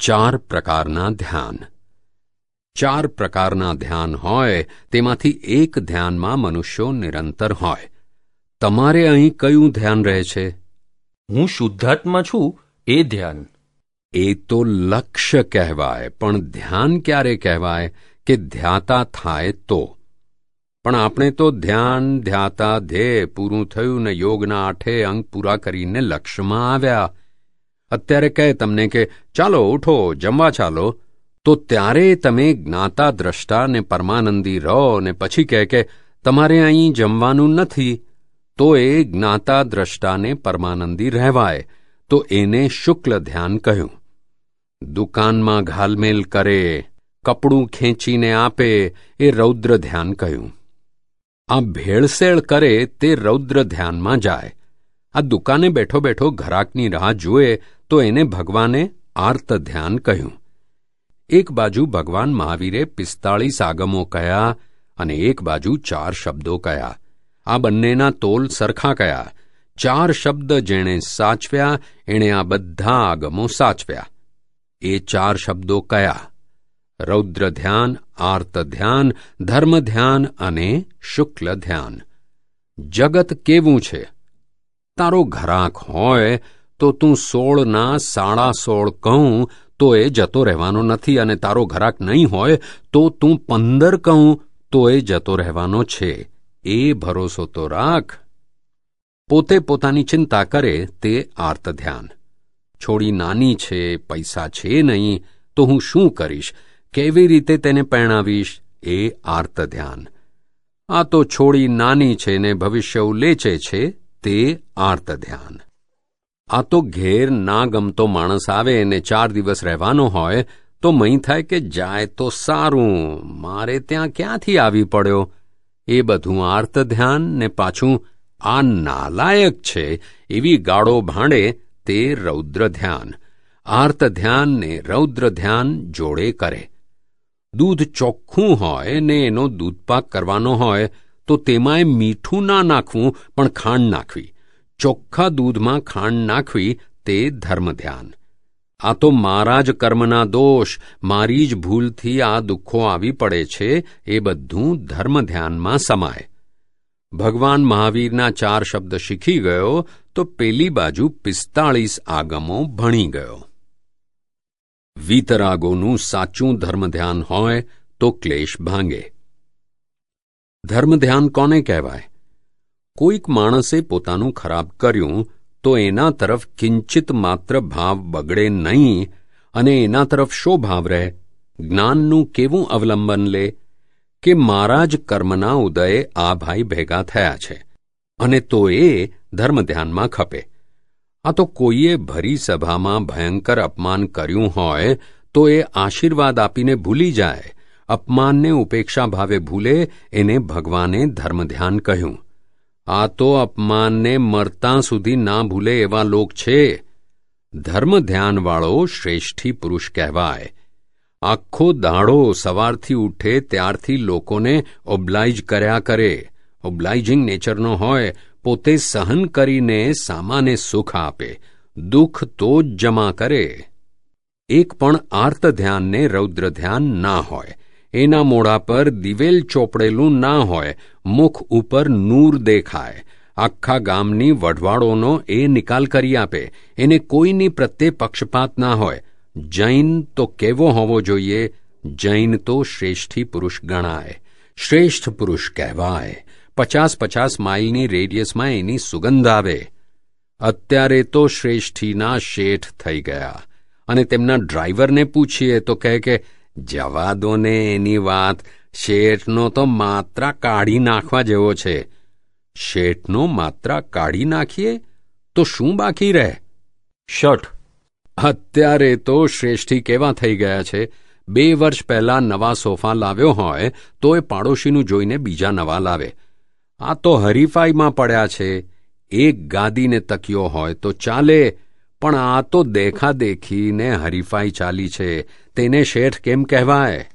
ચાર પ્રકારના ધ્યાન. ચાર પ્રકારના ધ્યાન હોય તેમાંથી એક ધ્યાનમાં મનુષ્યો નિરંતર હોય. તમારે અહીં કયું ધ્યાન રહે છે? હું શુદ્ધાત્મા છું એ ધ્યાન. એ તો લક્ષ્ય કહેવાય પણ ધ્યાન ક્યારે કહેવાય કે ધ્યાતા થાય તો? પણ આપણે તો ધ્યાન ધ્યાતા ધ્યેય પૂરું થયું ને યોગના આઠે અંગ પૂરા કરીને લક્ષ્યમાં આવ્યા. અત્યારે કહે તમને કે, ચાલો, ઉઠો, જમવા ચાલો. તો ત્યારે તમે જ્ઞાતા, દ્રષ્ટા ને પરમાનંદી રહો ને પછી કહે કે, તમારે અહીં જમવાનું નથી. તો એ જ્ઞાતા દ્રષ્ટાને પરમાનંદી રહેવાય. તો એને શુક્લ ધ્યાન કહ્યું. દુકાનમાં ઘાલમેલ કરે, કપડું ખેંચીને આપે, એ રૌદ્ર ધ્યાન કહ્યું. આ ભેળસેળ કરે તે રૌદ્ર ધ્યાનમાં જાય. આ દુકાને બેઠો બેઠો ઘરાકની રાહ જુએ તો એને ભગવાને આર્ત ધ્યાન કહ્યું. એક બાજુ ભગવાન મહાવીરે પિસ્તાળીસ આગમો કયા અને એક બાજુ ચાર શબ્દો કયા. આ બંનેના તોલ સરખા કયા. ચાર શબ્દ જેણે સાચવ્યા, એણે આ બધા આગમો સાચવ્યા. એ ચાર શબ્દો કયા? રૌદ્ર ધ્યાન આર્ત ધ્યાન ધર્મ ધ્યાન અને શુક્લ ધ્યાન જગત કેવું છે? તારો ઘરાક હોય તો તું સોળના સાડા સોળ કહું, તો એ જતો રહેવાનો નથી અને તારો ઘરાક નહીં હોય, તો તું પંદર કહું, તો એ જતો રહેવાનો છે. એ ભરોસો તો રાખ. પોતે પોતાની ચિંતા કરે તે આર્ત ધ્યાન. છોડી નાની છે, પૈસા છે નહીં, તો હું શું કરીશ? કેવી રીતે તેને પહેણાવીશ? એ આર્ત ધ્યાન. આ તો છોડી નાની છે ને ભવિષ્ય ઉલેચે છે, તે આર્ત ધ્યાન. આ તો ઘેર ના ગમતો માણસ આવે ને ચાર દિવસ રહેવાનો હોય, તો મહી થાય કે જાય તો સારું. મારે ત્યાં ક્યાંથી આવી પડ્યો? એ બધું આર્ત ધ્યાન ને પાછું આ નાલાયક છે, એવી ગાળો ભાંડે તે રૌદ્ર ધ્યાન. આર્ત ધ્યાન ને રૌદ્ર ધ્યાન જોડે કરે. દૂધ ચોખ્ખું હોય ને એનો દૂધપાક કરવાનો હોય, તો તેમાંય મીઠું ના નાખવું, પણ ખાંડ નાખવી. ચોખ્ખા દૂધમાં ખાંડ નાખવી તે ધર્મ ધ્યાન આ તો મારા જ કર્મના દોષ, મારી જ ભૂલથી આ દુઃખો આવી પડે છે, એ બધું ધર્મ ધ્યાનમાં સમાય. ભગવાન મહાવીરના ચાર શબ્દ શીખી ગયો, તો પેલી બાજુ પિસ્તાળીસ આગમો ભણી ગયો. વીતરાગોનું સાચું ધર્મ ધ્યાન હોય તો ક્લેશ ભાંગે. ધર્મ ધ્યાન કોને કહેવાય? કોઈક માણસે પોતાનું ખરાબ કર્યું, તો એના તરફ કિંચિત માત્ર ભાવ બગડે નહીં અને એના તરફ શો ભાવ રહે? જ્ઞાનનું કેવું અવલંબન લે કે મારા જ કર્મના ઉદયે આ ભાઈ ભેગા થયા છે અને તો એ ધર્મ ધ્યાનમાં ખપે. આ તો કોઈએ ભરી સભામાં ભયંકર અપમાન કર્યું હોય, તો એ આશીર્વાદ આપીને ભૂલી જાય, અપમાનને ઉપેક્ષા ભાવે ભૂલે, એને ભગવાને ધર્મ ધ્યાન કહ્યું. આ તો અપમાનને મરતા સુધી ના ભૂલે એવા લોક છે. ધર્મ ધ્યાનવાળો શ્રેષ્ઠી પુરુષ કહેવાય. આખો દાડો સવારથી ઉઠે ત્યારથી લોકોને ઓબ્લાઇજ કર્યા કરે. ઓબ્લાઇજિંગ નેચરનો હોય, પોતે સહન કરીને સામાને સુખ આપે. દુઃખ તો જ જમા કરે. એક પણ આર્ત ધ્યાનને રૌદ્ર ધ્યાન ના હોય. એના મોઢા પર દિવેલ ચોપડેલું ના હોય, મુખ ઉપર નૂર દેખાય. આખા ગામની વઢવાળોનો એ નિકાલ કરી આપે. એને કોઈની પ્રત્યે પક્ષપાત ના હોય. જૈન તો કેવો હોવો જોઈએ? જૈન તો શ્રેષ્ઠી પુરુષ ગણાય. શ્રેષ્ઠ પુરુષ કહેવાય. પચાસ પચાસ માઇલની રેડિયસમાં એની સુગંધ આવે. અત્યારે તો શ્રેષ્ઠીના શેઠ થઈ ગયા. અને તેમના ડ્રાઈવરને પૂછીએ તો કહે કે જવા દો ને એની વાત. શેઠનો તો માત્રા કાઢી નાખવા જેવો છે. શેઠનો માત્રા કાઢી નાખીએ તો શું બાકી રહે? શઠ. અત્યારે તો શ્રેષ્ઠી કેવા થઈ ગયા છે? બે વર્ષ પહેલા નવા સોફા લાવ્યો હોય તો એ પાડોશીનું જોઈને બીજા નવા લાવે. આ તો હરીફાઈમાં પડ્યા છે. એક ગાદીને તક્યો હોય તો ચાલે. પણ આ તો દેખાદેખીને હરીફાઈ ચાલી છે. તેને શેઠ કેમ કહેવાય?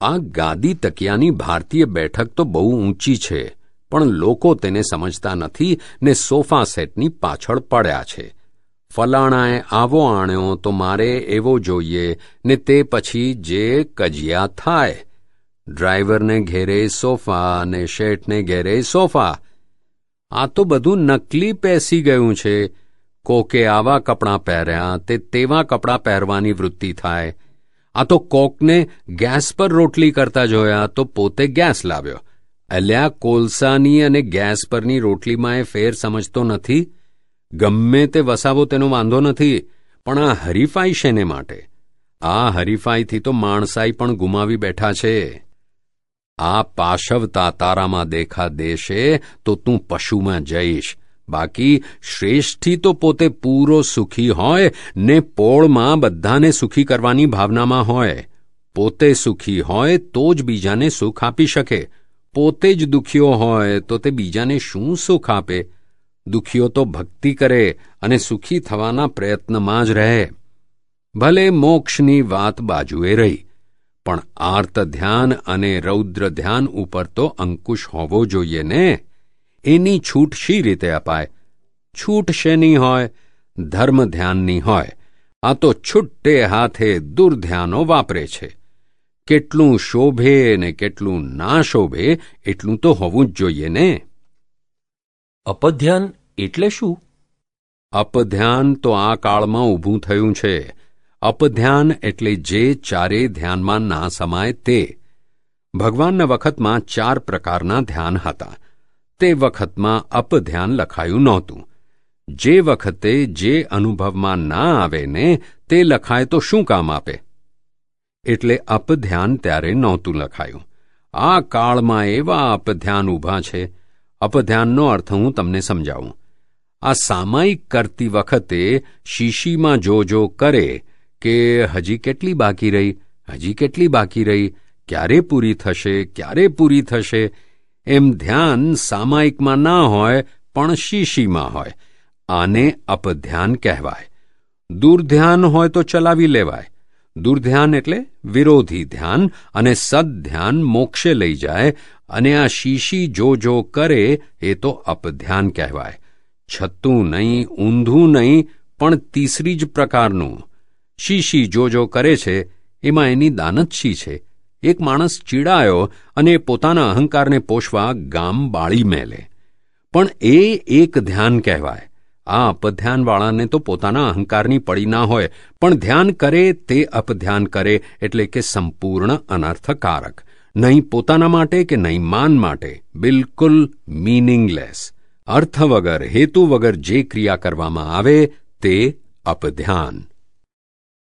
આ ગાદી તકિયાની ભારતીય બેઠક તો બહુ ઊંચી છે, પણ લોકો તેને સમજતા નથી ને સોફા સેટની પાછળ પડ્યા છે. ફલાણાએ આવો આણ્યો તો મારે એવો જોઈએ ને તે પછી જે કજિયા થાય. ડ્રાઈવરને ઘેરે સોફા અને શેઠને ઘેરે સોફા. આ તો બધું નકલી પેસી ગયું છે. કોકે આવા કપડાં પહેર્યા તે તેવા કપડાં પહેરવાની વૃત્તિ થાય. આ તો કોકને ગેસ પર રોટલી કરતા જોયા તો પોતે ગેસ લાવ્યો. અલ્યા, કોલસાની અને ગેસ પરની રોટલીમાં એ ફેર સમજતો નથી. ગમે તે વસાવો તેનો વાંધો નથી, પણ આ હરીફાઈ શેને માટે? આ હરીફાઈથી તો માણસાઈ પણ ગુમાવી બેઠા છે. આ પાશવતા તારામાં દેખા દેશે તો તું પશુમાં જઈશ. બાકી શ્રેષ્ઠી તો પોતે પૂરો સુખી હોય ને પોળમાં બધાને સુખી કરવાની ભાવનામાં હોય. પોતે સુખી હોય તો જ બીજાને સુખ આપી શકે. પોતે જ દુખ્યો હોય તો તે બીજાને શું સુખ આપે? દુખીઓ તો ભક્તિ કરે અને સુખી થવાના પ્રયત્નમાં જ રહે. ભલે મોક્ષની વાત બાજુએ રહી, પણ આર્ત ધ્યાન અને રૌદ્ર ધ્યાન ઉપર તો અંકુશ હોવો જોઈએ ને? એની છૂટ શી રીતે અપાય? છૂટ શેની હોય? ધર્મ ધ્યાનની હોય. આ તો છુટ્ટે હાથે દુર્ધ્યાનો વાપરે છે. કેટલું શોભે ને કેટલું ના શોભે એટલું તો હોવું જ જોઈએ ને? અપધ્યાન એટલે શું? અપધ્યાન તો આ કાળમાં ઊભું થયું છે. અપધ્યાન એટલે જે ચારે ધ્યાનમાં ના સમાય તે. ભગવાનના વખતમાં ચાર પ્રકારના ધ્યાન હતા. તે વખતમાં અપધ્યાન લખાયું નહોતું. જે વખતે જે અનુભવમાં ના આવે ને તે લખાય તો શું કામ આપે? એટલે અપધ્યાન ત્યારે નહોતું લખાયું. આ કાળમાં એવા અપધ્યાન ઊભા છે. અપધ્યાનનો અર્થ હું તમને સમજાવું. આ સામાયિક કરતી વખતે શીશીમાં જો જો કરે કે હજી કેટલી બાકી રહી, હજી કેટલી બાકી રહી, ક્યારે પૂરી થશે, ક્યારે પૂરી થશે એમ ધ્યાન સામાયિકમાં ના હોય, પણ શીશીમાં હોય. આને અપધ્યાન કહેવાય. દુર્ધ્યાન હોય તો ચલાવી લેવાય. દુર્ધ્યાન એટલે વિરોધી ધ્યાન અને સદધ્યાન મોક્ષે લઈ જાય અને આ શીશી જો જો કરે, એ તો અપધ્યાન કહેવાય. છતું નહીં, ઊંધું નહીં, પણ તીસરી જ પ્રકારનું. શીશી જો જો કરે છે, એમાં એની દાનત શી છે? એક માણસ ચીડાયો અને પોતાના અહંકારને પોષવા ગામ બાળી મેલે. પણ એ એક ધ્યાન કહેવાય. આ અપધ્યાનવાળાને તો પોતાના અહંકારની પડી ના હોય, પણ ધ્યાન કરે તે અપધ્યાન કરે એટલે કે સંપૂર્ણ અનર્થકારક. નહીં પોતાના માટે કે નહીં માન માટે, બિલકુલ મીનિંગલેસ અર્થ વગર, હેતુ વગર જે ક્રિયા કરવામાં આવે, તે અપધ્યાન.